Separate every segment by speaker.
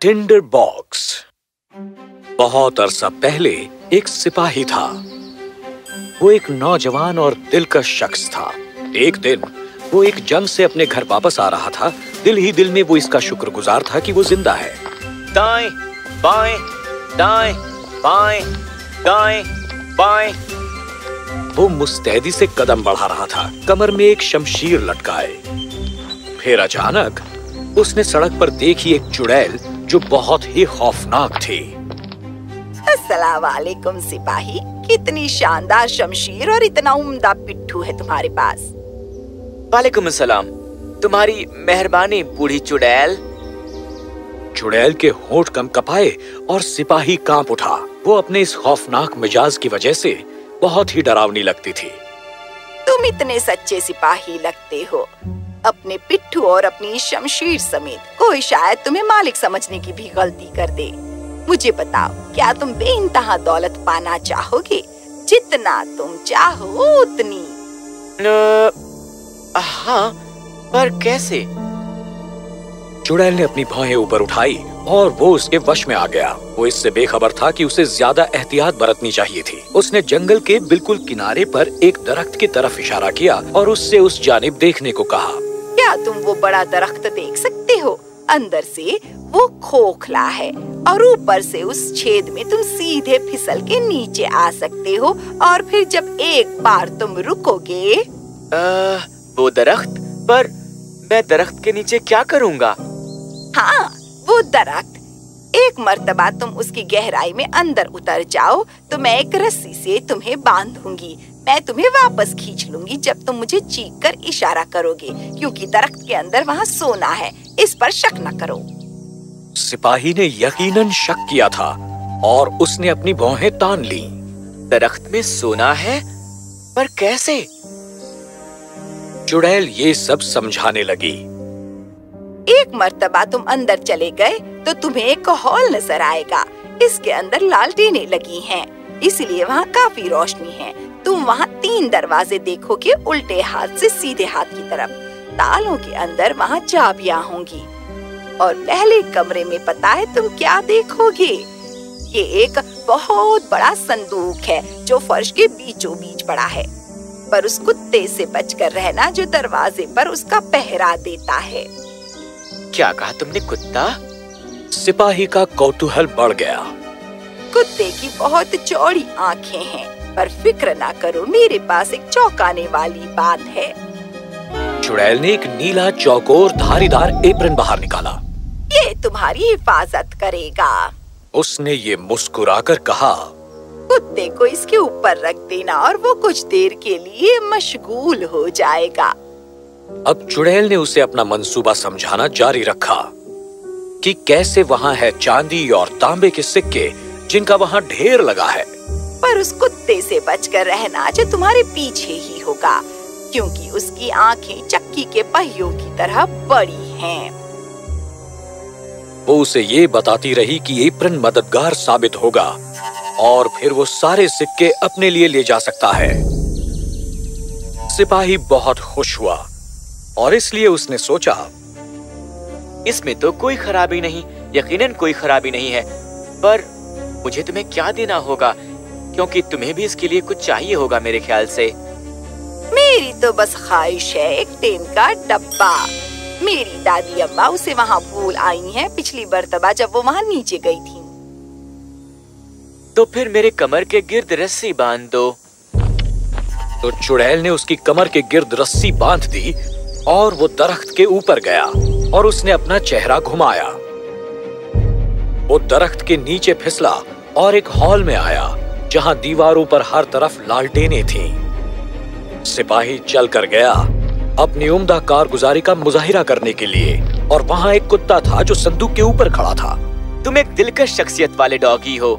Speaker 1: Tinder box. बहुत अरसा पहले एक सिपाही था। वो एक नौजवान और दिलकश शख्स था। एक दिन वो एक जंग से अपने घर वापस आ रहा था। दिल ही दिल में वो इसका शुक्रगुजार था कि वो ज़िंदा है।
Speaker 2: दाएँ, बाएँ दाएँ बाएँ दाएँ, बाएँ।
Speaker 1: वो मुस्तैदी से कदम बढ़ा रहा था। कमर में एक शमशीर लटकाए फिर अचानक उसने सड़क पर देखी एक चुड़ैल जो बहुत ही खौफनाक थी।
Speaker 3: अस्सलाम वालेकुम सिपाही। कितनी शानदार शमशीर और इतना उम्दा पिट्ठू है तुम्हारे पास।
Speaker 2: वालेकुम सलाम। तुम्हारी मेहरबानी बूढ़ी चुड़ैल।
Speaker 1: चुड़ैल के होठ कम कपाए और सिपाही काँप उठा। वो अपने इस खौफनाक मिजाज की वजह से बहुत ही डरावनी लगती थी।
Speaker 3: तुम इतने सच्चे सिपाही लगते हो। अपने पिट्ठू और अपनी शमशीर समेत। कोई शायद तुम्हें मालिक समझने की भी गलती कर दे। मुझे बताओ क्या तुम बेइंतहा दौलत पाना चाहोगे? जितना तुम चाहो उतनी।
Speaker 2: न, हाँ पर कैसे?
Speaker 1: चुड़ैल ने अपनी भौहें ऊपर उठाई और वो उसके वश में आ गया। वो इससे बेखबर था कि उसे ज़्यादा एहतियात बरतनी चाहिए थी। उसने जंगल के बिल्कुल किनारे पर एक दरख्त की तरफ़ इशारा किया और उससे उस जानिब देखने को कहा।
Speaker 3: क्या तुम वो बड़ा दरख्त देख अंदर से वो खोखला है और ऊपर से उस छेद में तुम सीधे फिसल के नीचे आ सकते हो और फिर जब एक बार तुम रुकोगे
Speaker 2: आ, वो दरख्त? पर मैं दरख्त के नीचे क्या करूँगा?
Speaker 3: हाँ वो दरख्त। एक मर्तबा तुम उसकी गहराई में अंदर उतर जाओ तो मैं एक रस्सी से तुम्हें बांधूँगी। मैं तुम्हें वापस खींच लूँगी जब तुम मुझे चीख कर इशारा करोगे क्योंकि दरख्त के अंदर वहाँ सोना है। इस पर शक न करो।
Speaker 1: सिपाही ने यकीनन शक किया था और उसने अपनी भौहें तान ली।
Speaker 2: दरख्त में सोना है पर कैसे?
Speaker 1: चुड़ैल ये सब समझाने लगी।
Speaker 3: एक मर्तबा तुम अंदर चले गए तो तुम्हें एक हॉल नज़र आएगा। इसके अंदर लालटेनें लगी हैं, इसलिए वहाँ काफ़ी रोशनी है। तुम वहाँ तीन दरवाजे देखोगे उल्टे हाथ से सीधे हाथ की तरफ़। तालों के अंदर वहाँ चाबियाँ होंगी। और पहले कमरे में पता है तुम क्या देखोगे? ये एक बहुत बड़ा संदूक है जो फर्श के बीचों बीच पड़ा है। पर उस कुत्ते से बचकर रहना जो दरवाजे पर उसका पहरा देता है।
Speaker 2: क्या कहा तुमने कुत्ता?
Speaker 1: सिपाही का कौतूहल बढ़ गया।
Speaker 3: कुत्ते की बहुत चौड़ी आँखें हैं। पर फ़िक्र ना करो मेरे पास एक चौंकाने वाली बात है।
Speaker 1: चुड़ैल ने एक नीला चौकोर धारीदार एप्रन बाहर निकाला।
Speaker 3: ये तुम्हारी हिफाजत करेगा।
Speaker 1: उसने ये मुस्कुराकर कहा
Speaker 3: कुत्ते को इसके ऊपर रख देना और वो कुछ देर के लिए मशगूल हो जाएगा।
Speaker 1: अब चुड़ैल ने उसे अपना मंसूबा समझाना जारी रखा कि कैसे वहाँ है चांदी और तांबे के सिक्के जिनका वहाँ ढेर लगा है।
Speaker 3: पर उस कुत्ते से बचकर रहना जो तुम्हारे पीछे ही होगा, क्योंकि उसकी आँखें चक्की के पहियों की तरह बड़ी हैं।
Speaker 1: वो उसे ये बताती रही कि एप्रन मददगार साबित होगा, और फिर वो सारे सिक्के अपने लिए ले जा सकता है सिपाही बहुत खुश हुआ, और इसलिए उसने सोचा,
Speaker 2: इसमें तो कोई खराबी नहीं, यकीनन कोई खराबी नहीं है, पर मुझे तुम्हें क्या देना होगा क्योंकि तुम्हें भी इसके लिए कुछ चाहिए होगा मेरे ख्याल से।
Speaker 3: मेरी तो बस ख्वाहिश है एक टेन का डब्बा। मेरी दादी अम्मा उसे वहाँ भूल आई हैं पिछली बरतबा जब वो वहाँ नीचे गई थी।
Speaker 2: तो फिर मेरे कमर के गिर्द रस्सी बाँध दो।
Speaker 1: तो चुड़ैल ने उसकी कमर के गिर्द रस्सी बाँध दी और वो दरख्त के ऊपर गया और उसने अपना चेहरा घुमाया। वो दरख्त के नीचे फिसला और एक हॉल में आया। जहाँ दीवारों पर हर तरफ़ लालटेनें थीं। सिपाही चल कर गया अपनी उम्दा कारगुजारी का मुजाहिरा करने के लिए और वहाँ एक कुत्ता था जो संदूक के ऊपर खड़ा था।
Speaker 2: तुम एक दिलकश शख्सियत वाले डॉगी हो।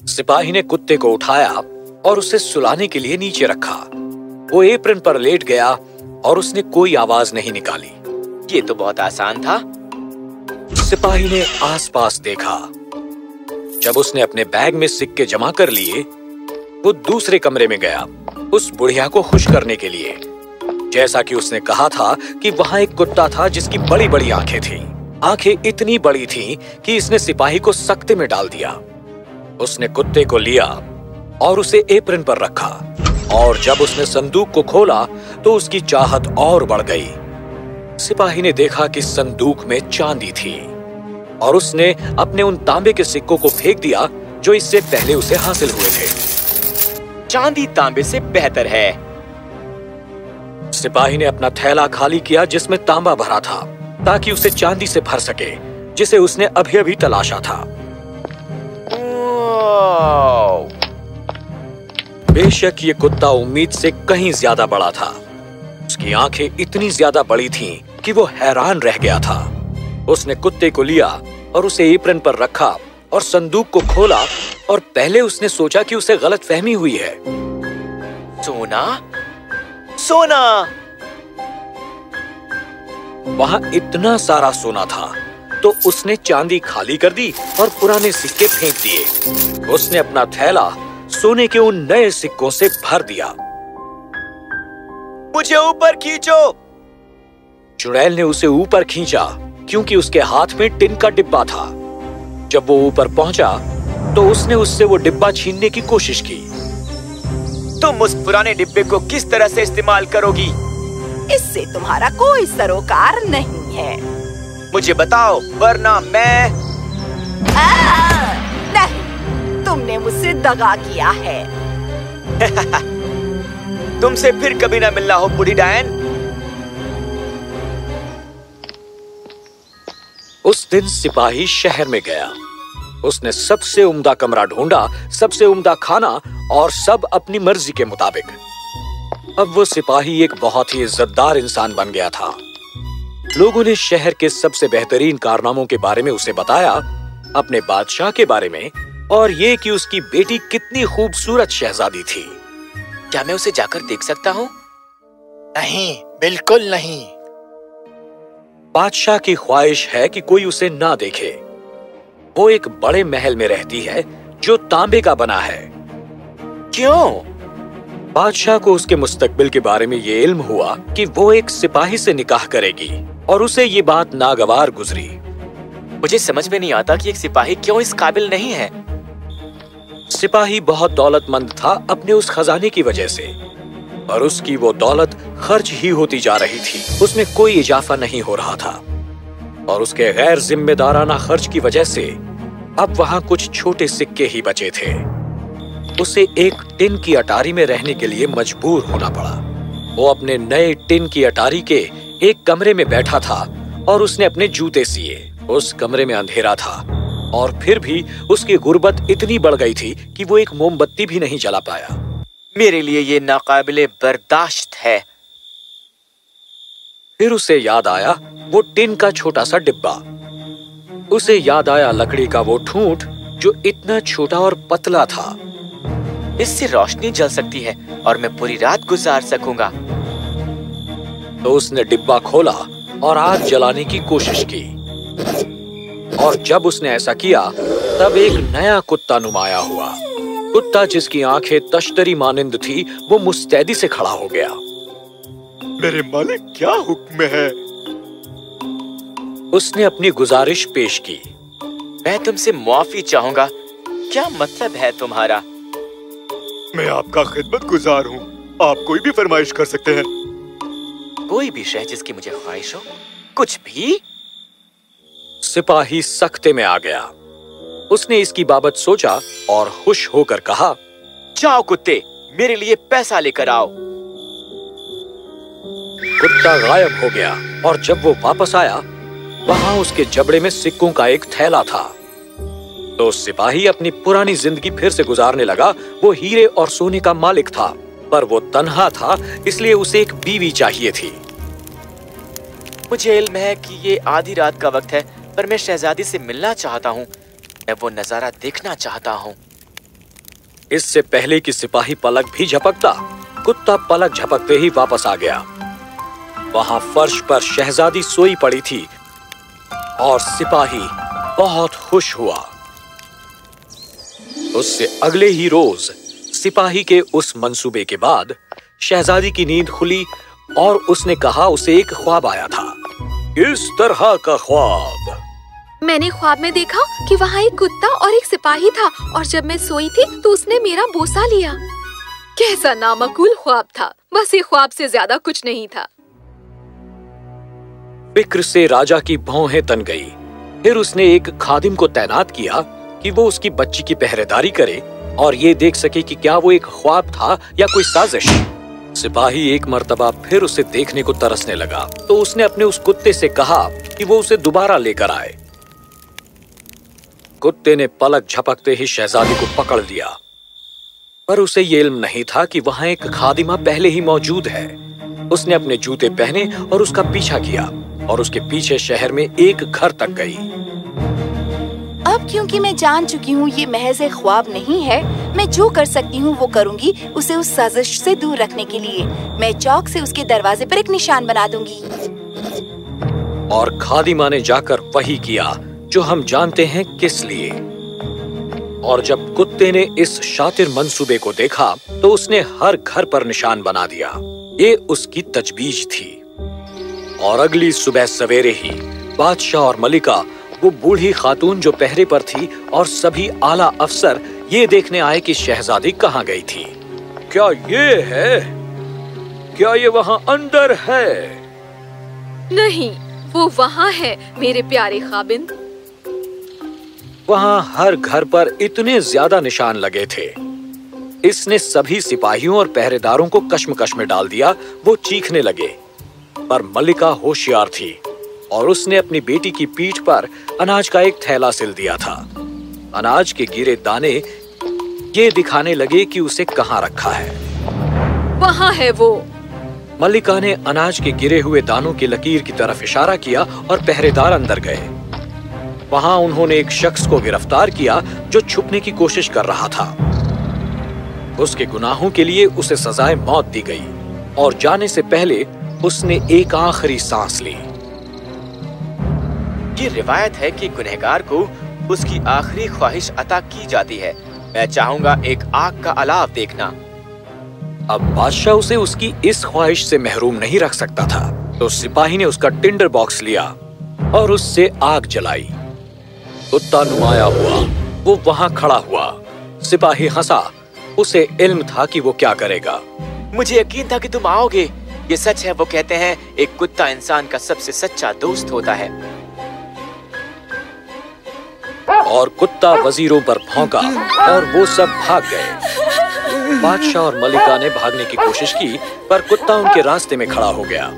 Speaker 1: सिपाही ने कुत्ते को उठाया और उसे सुलाने के लिए नीचे रखा। वो एप्रन पर लेट गया और उसने कोई आवाज़ नहीं निकाली।
Speaker 2: ये तो बहुत आसान था।
Speaker 1: सिपाही ने आसपास देखा। जब उसने अपने बैग में सिक्के जमा कर लिए, वो दूसरे कमरे में गया, उस बुढ़िया को खुश करने के लिए। जैसा कि उसने कहा था कि वहाँ एक कुत्ता था जिसकी बड़ी बड़ी आँखें थी। आँखें इतनी बड़ी थीं कि इसने सिपाही को सख्ते में डाल दिया। उसने कुत्ते को लिया और उसे एप्रन पर रखा। और जब उसने संदूक को खोला तो उसकी चाहत और बढ़ गई। सिपाही ने देखा कि संदूक में चांदी थी। और उसने अपने उन तांबे के सिक्कों को फेंक दिया जो इससे पहले उसे हासिल हुए थे।
Speaker 2: चांदी तांबे से बेहतर है।
Speaker 1: सिपाही ने अपना थैला खाली किया जिसमें तांबा भरा था ताकि उसे चांदी से भर सके जिसे उसने अभी अभी तलाशा था। बेशक ये कुत्ता उम्मीद से कहीं ज़्यादा बड़ा था। उसकी आँखें इतनी ज़्यादा बड़ी थीं कि वो हैरान रह गया था। उसने कुत्ते को लिया और उसे एप्रन पर रखा और संदूक को खोला और पहले उसने सोचा कि उसे गलत फहमी हुई है।
Speaker 2: सोना? सोना!
Speaker 1: वहाँ इतना सारा सोना था तो उसने चांदी खाली कर दी और पुराने सिक्के फेंक दिए। उसने अपना थैला सोने के उन नए सिक्कों से भर दिया।
Speaker 2: मुझे ऊपर खींचो!
Speaker 1: चुड़ैल ने उसे ऊपर खींचा। क्योंकि उसके हाथ में टिन का डिब्बा था। जब वो ऊपर पहुँचा तो उसने उससे वो डिब्बा छीनने की कोशिश की।
Speaker 2: तुम उस पुराने डिब्बे को किस तरह से इस्तेमाल करोगी?
Speaker 3: इससे तुम्हारा कोई सरोकार नहीं है।
Speaker 2: मुझे बताओ वरना मैं
Speaker 3: आ, नहीं तुमने मुझसे दगा किया है।
Speaker 2: तुमसे फिर कभी ना मिलना हो बुढ़ी डायन।
Speaker 1: दिन सिपाही शहर में गया। उसने सबसे उम्दा कमरा ढूंढा, सबसे उम्दा खाना और सब अपनी मर्ज़ी के मुताबिक। अब वो सिपाही एक बहुत ही इज्जतदार इंसान बन गया था। लोगों ने शहर के सबसे बेहतरीन कारनामों के बारे में उसे बताया, अपने बादशाह के बारे में, और ये कि उसकी बेटी कितनी खूबसूरत शहजादी थी।
Speaker 2: क्या मैं उसे जाकर देख सकता हूँ?
Speaker 4: नहीं, बिल्कुल नहीं।
Speaker 1: बादशाह की ख्वाहिश है कि कोई उसे ना देखे। वो एक बड़े महल में रहती है, जो तांबे का बना है।
Speaker 2: क्यों?
Speaker 1: बादशाह को उसके मुस्तकबिल के बारे में ये इल्म हुआ कि वो एक सिपाही से निकाह करेगी, और उसे ये बात नागवार गुजरी।
Speaker 2: मुझे समझ में नहीं आता कि एक सिपाही क्यों इस काबिल नहीं है।
Speaker 1: सिपाही बहुत दौलतमंद था अपने उस खजाने की वजह से, और उसकी वो दौलत खर्च ही होती जा रही थी। उसमें कोई इजाफा नहीं हो रहा था। और उसके गैर जिम्मेदाराना खर्च की वजह से अब वहाँ कुछ छोटे सिक्के ही बचे थे। उसे एक टिन की अटारी में रहने के लिए मजबूर होना पड़ा। वो अपने नए टिन की अटारी के एक कमरे में बैठा था और उसने अपने जूते सिए। उस कमरे में अंधेरा था और फिर भी उसकी गुर्बत इतनी बढ़ गई थी कि वो एक मोमबत्ती भी नहीं जला पाया।
Speaker 2: मेरे लिए ये नाकाबिले बर्दाश्त है।
Speaker 1: फिर उसे याद आया वो टिन का छोटा सा डिब्बा। उसे याद आया लकड़ी का वो ठूंठ, जो इतना छोटा और पतला था।
Speaker 2: इससे रोशनी जल सकती है और मैं पूरी रात गुजार सकूँगा।
Speaker 1: तो उसने डिब्बा खोला और आग जलाने की कोशिश की। और जब उसने ऐसा किया, तब एक नया कुत्ता नुमाया हुआ। कुत्ता जिसकी आँखें तश्तरी मानिंद थी, वो मुस्तैदी से खड़ा हो गया।
Speaker 4: मेरे मालिक क्या हुक्म है?
Speaker 1: उसने अपनी गुजारिश पेश की।
Speaker 2: मैं तुमसे मुआफी चाहूँगा। क्या मतलब है तुम्हारा?
Speaker 4: मैं आपका खिदमत गुजार हूँ। आप कोई भी फरमाइश कर सकते हैं।
Speaker 2: कोई भी शय जिसकी मुझे ख्वाहिश हो कुछ भी?
Speaker 1: सिपाही सख्ते में आ गया। उसने इसकी बाबत सोचा और खुश होकर कहा
Speaker 2: जाओ कुत्ते मेरे लिए पैसा लेकर आओ।
Speaker 1: कुत्ता गायब हो गया और जब वो वापस आया वहाँ उसके जबड़े में सिक्कों का एक थैला था। तो सिपाही अपनी पुरानी ज़िंदगी फिर से गुजारने लगा। वो हीरे और सोने का मालिक था पर वो तन्हा था इसलिए उसे एक बीवी चाहिए थी।
Speaker 2: मुझे इल्म है कि ये आधी रात का वक्त है पर मैं शहजादी से मिलना चाहता हूँ। मैं वो नज़ारा देखना चाहता हूँ।
Speaker 1: इससे पहले कि सिपाही पलक भी झपकता कुत्ता पलक झपकते ही वापस आ गया। वहाँ फर्श पर शहजादी सोई पड़ी थी और सिपाही बहुत खुश हुआ। उससे अगले ही रोज सिपाही के उस मंसूबे के बाद शहजादी की नींद खुली और उसने कहा, उसे एक ख्वाब आया था। इस तरह का ख्वाब।
Speaker 5: मैंने ख्वाब में देखा कि वहाँ एक कुत्ता और एक सिपाही था और जब मैं सोई थी तो उसने मेरा बोसा लिया। कैसा नामकूल ख्वाब था। बस ये ख्वाब से ज़्यादा कुछ नहीं था।
Speaker 1: फ़िक्र से राजा की भौहें तन गई। फिर उसने एक खादिम को तैनात किया कि वो उसकी बच्ची की पहरेदारी करे और ये देख सके कि क्या वो एक ख्वाब था या कोई साजिश। सिपाही एक मर्तबा फिर उसे देखने को तरसने लगा। तो उसने अपने उस कुत्ते से कहा कि वो उसे दोबारा लेकर आए। कुत्ते ने पलक झपकते ही शहजादी को पकड़ लिया। पर उसे ये इल्म नहीं था कि वहाँ एक खादिमा पहले ही मौजूद है। उसने अपने जूते पहने और उसका पीछा किया। और उसके पीछे शहर में एक घर तक गई।
Speaker 3: अब क्योंकि मैं जान चुकी हूँ ये महज एक ख्वाब नहीं है मैं जो कर सकती हूँ वो करूँगी उसे उस साजिश से दूर रखने के लिए। मैं चौक से उसके दरवाजे पर एक निशान बना दूँगी।
Speaker 1: और खादिमा ने जाकर वही किया जो हम जानते हैं किस लिए। और जब कुत्ते ने इस शातिर मंसूबे को देखा तो उसने हर घर पर निशान बना दिया। ये उसकी तजबीज थी। और अगली सुबह सवेरे ही बादशाह और मलिका वो बूढ़ी खातून जो पहरे पर थी और सभी आला अफसर ये देखने आए कि शहजादी कहाँ गई थी। क्या ये है? क्या ये वहाँ अंदर है?
Speaker 5: नहीं वो वहाँ है मेरे प्यारे खाबिंद
Speaker 1: वहाँ हर घर पर इतने ज़्यादा निशान लगे थे। इसने सभी सिपाहियों और पहरेदारों को कश्मकश में डाल दिया वो चीखने लगे। पर मल्लिका होशियार थी और उसने अपनी बेटी की पीठ पर अनाज का एक थैला सिल दिया था। अनाज के गिरे दाने ये दिखाने लगे कि उसे कहाँ रखा है।
Speaker 5: वहाँ है वो।
Speaker 1: मल्लिका ने अनाज के गिरे हुए दानों की लकीर की तरफ़ इशारा किया और पहरेदार अंदर गए। वहाँ उन्होंने एक शख्स को गिरफ़्तार किया जो छुपने की कोशिश कर रहा था। उसके गुनाहों के लिए उसे सजाए मौत दी गई और जाने से पहले उसने एक आखिरी सांस ली।
Speaker 2: ये रिवायत है कि गुनहगार को उसकी आखिरी ख्वाहिश अता की जाती है। मैं चाहूँगा एक आग का अलाव देखना।
Speaker 1: अब बादशाह उसे उसकी इस ख्वाहिश से महरूम नहीं रख सकता था। तो सिपाही ने उसका टिंडर बॉक्स लिया और उससे आग जलाई। कुत्ता नुमाया हुआ वो वहाँ खड़ा हुआ। सिपाही हंसा उसे इल्म था कि वो क्या करेगा।
Speaker 2: मुझे यकीन था कि तुम आओगे। ये सच है, वो कहते हैं, एक कुत्ता इंसान का सबसे सच्चा दोस्त होता है।
Speaker 1: और कुत्ता वजीरों पर भौंका, और वो सब भाग गए। बादशाह और मलिका ने भागने की कोशिश की, पर कुत्ता उनके रास्ते में खड़ा हो गया।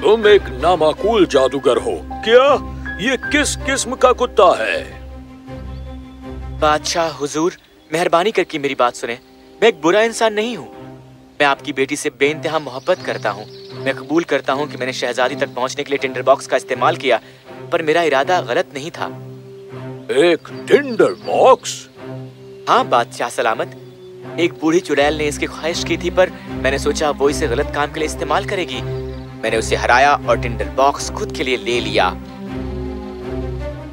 Speaker 1: तुम एक नामाकूल जादूगर हो। क्या? ये किस किस्म का कुत्ता है?
Speaker 2: बादशाह, हुजूर, मेहरबानी करके मेरी बात सुने। मैं एक बुरा इंसान नहीं हूँ। मैं आपकी बेटी से बेइंतहा मोहब्बत करता हूँ। मैं कबूल करता हूँ कि मैंने शहजादी तक पहुँचने के लिए टिंडर बॉक्स का इस्तेमाल किया पर मेरा इरादा गलत नहीं था।
Speaker 1: एक टिंडर बॉक्स?
Speaker 2: हाँ बादशाह सलामत। एक बूढ़ी चुड़ैल ने इसकी ख्वाहिश की थी पर मैंने सोचा वो इसे गलत काम के लिए इस्तेमाल करेगी। मैंने उसे हराया और टिंडर बॉक्स खुद के लिए ले लिया।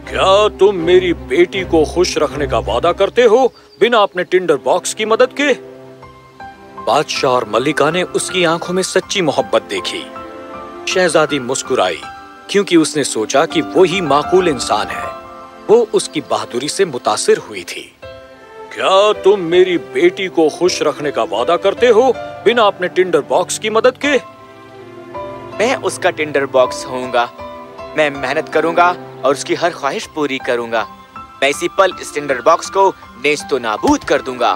Speaker 1: क्या तुम मेरी बेटी को खुश रखने का वादा करते हो? बिना अपने टिंडर बॉक्स की मदद के? बादशाह और मल्लिका ने उसकी आँखों में सच्ची मोहब्बत देखी। शहजादी मुस्कुराई, क्योंकि उसने सोचा कि वो ही माकूल इंसान है। वो उसकी बहादुरी से मुतासिर हुई थी। क्या तुम मेरी बेटी को खुश रखने का वादा करते हो बिना अपने टिंडर बॉक्स की मदद के?
Speaker 2: मैं उसका टिंडर बॉक्स होऊँगा। मैं मेहनत करूँगा और उसकी हर ख्वाहिश पूरी करूँगा। मैं इसी पल इस टिंडर बॉक्स को नेस्तो नाबूद कर दूँगा।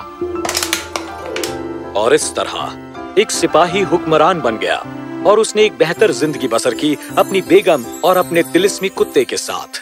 Speaker 1: और इस तरह एक सिपाही हुक्मरान बन गया और उसने एक बेहतर ज़िंदगी बसर की अपनी बेगम और अपने तिलिस्मी कुत्ते के साथ।